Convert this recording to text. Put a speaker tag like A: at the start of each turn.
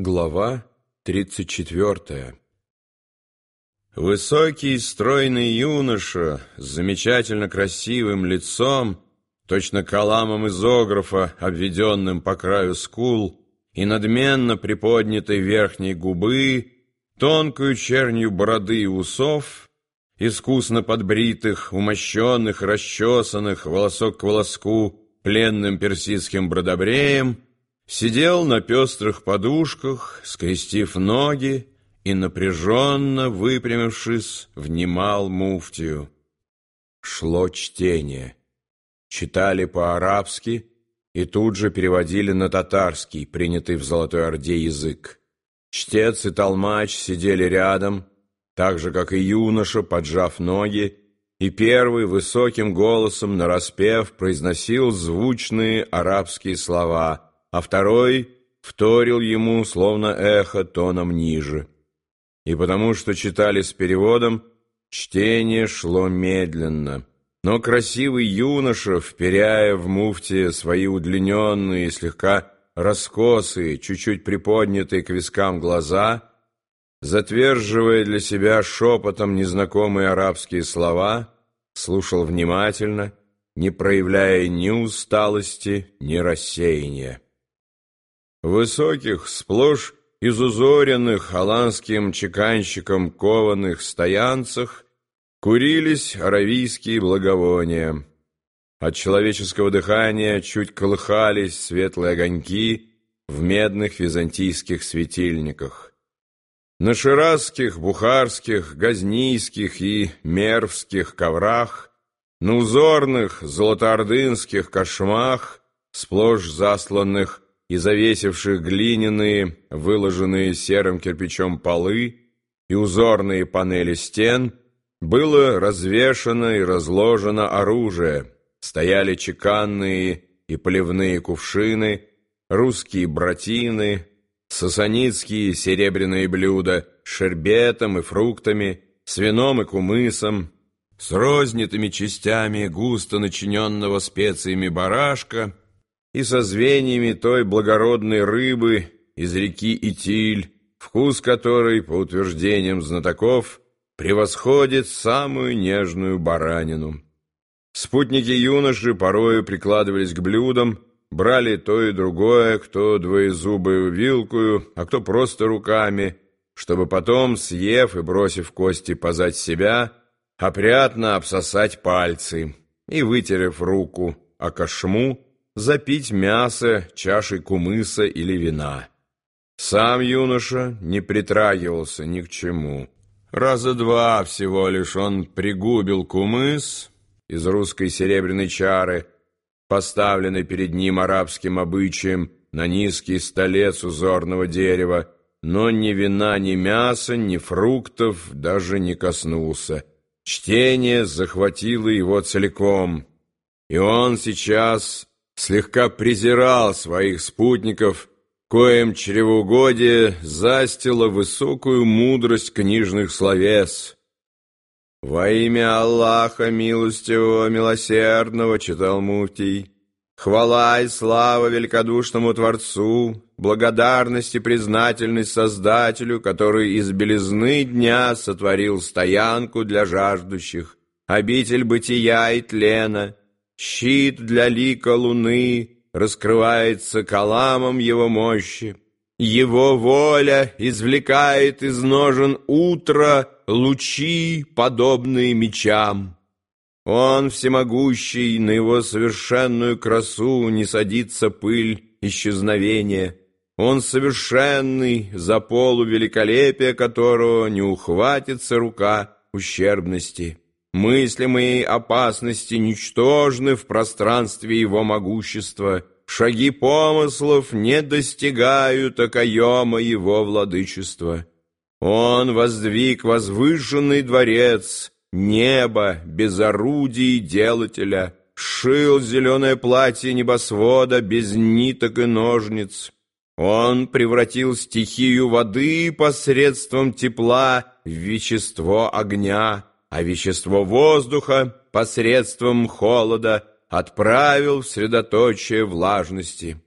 A: Глава 34 Высокий, стройный юноша с замечательно красивым лицом, точно каламом изографа, обведенным по краю скул, и надменно приподнятой верхней губы, тонкую чернью бороды и усов, искусно подбритых, умощенных, расчесанных, волосок к волоску, пленным персидским бродобреем, сидел на пестрых подушках, скрестив ноги и, напряженно выпрямившись, внимал муфтию. Шло чтение. Читали по-арабски и тут же переводили на татарский, принятый в Золотой Орде язык. Чтец и толмач сидели рядом, так же, как и юноша, поджав ноги, и первый высоким голосом нараспев произносил звучные арабские слова — а второй вторил ему, словно эхо, тоном ниже. И потому что читали с переводом, чтение шло медленно. Но красивый юноша, вперяя в муфте свои удлиненные, слегка раскосые, чуть-чуть приподнятые к вискам глаза, затверживая для себя шепотом незнакомые арабские слова, слушал внимательно, не проявляя ни усталости, ни рассеяния высоких, сплошь изузоренных холландским чеканщиком кованых стоянцах курились аравийские благовония. От человеческого дыхания чуть колыхались светлые огоньки в медных византийских светильниках. На ширазских, бухарских, газнийских и мервских коврах, на узорных золотоордынских кошмах, сплошь засланных и завесивших глиняные, выложенные серым кирпичом полы и узорные панели стен, было развешано и разложено оружие, стояли чеканные и плевные кувшины, русские братины, сасанитские серебряные блюда с шербетом и фруктами, с вином и кумысом, с рознитыми частями густо начиненного специями барашка — и со звеньями той благородной рыбы из реки Итиль, вкус которой, по утверждениям знатоков, превосходит самую нежную баранину. Спутники юноши порою прикладывались к блюдам, брали то и другое, кто двоезубую вилкую, а кто просто руками, чтобы потом, съев и бросив кости позать себя, опрятно обсосать пальцы и, вытерев руку о кошму, запить мясо чашей кумыса или вина. Сам юноша не притрагивался ни к чему. Раза два всего лишь он пригубил кумыс из русской серебряной чары, поставленной перед ним арабским обычаем на низкий столец узорного дерева, но ни вина, ни мяса, ни фруктов даже не коснулся. Чтение захватило его целиком, и он сейчас слегка презирал своих спутников, коим чревоугодие застило высокую мудрость книжных словес. «Во имя Аллаха милостивого, милосердного», — читал Муфтий, «хвала и слава великодушному Творцу, благодарность и признательность Создателю, который из белизны дня сотворил стоянку для жаждущих, обитель бытия и тлена» Щит для лика луны раскрывается каламом его мощи. Его воля извлекает из ножен утра лучи, подобные мечам. Он всемогущий, на его совершенную красу не садится пыль исчезновения. Он совершенный, за полу великолепия которого не ухватится рука ущербности. Мыслимые опасности ничтожны в пространстве его могущества, шаги помыслов не достигают окоема его владычества. Он воздвиг возвышенный дворец, небо без орудий делателя, шил зеленое платье небосвода без ниток и ножниц. Он превратил стихию воды посредством тепла в вещество огня, а вещество воздуха посредством холода отправил в средоточие влажности.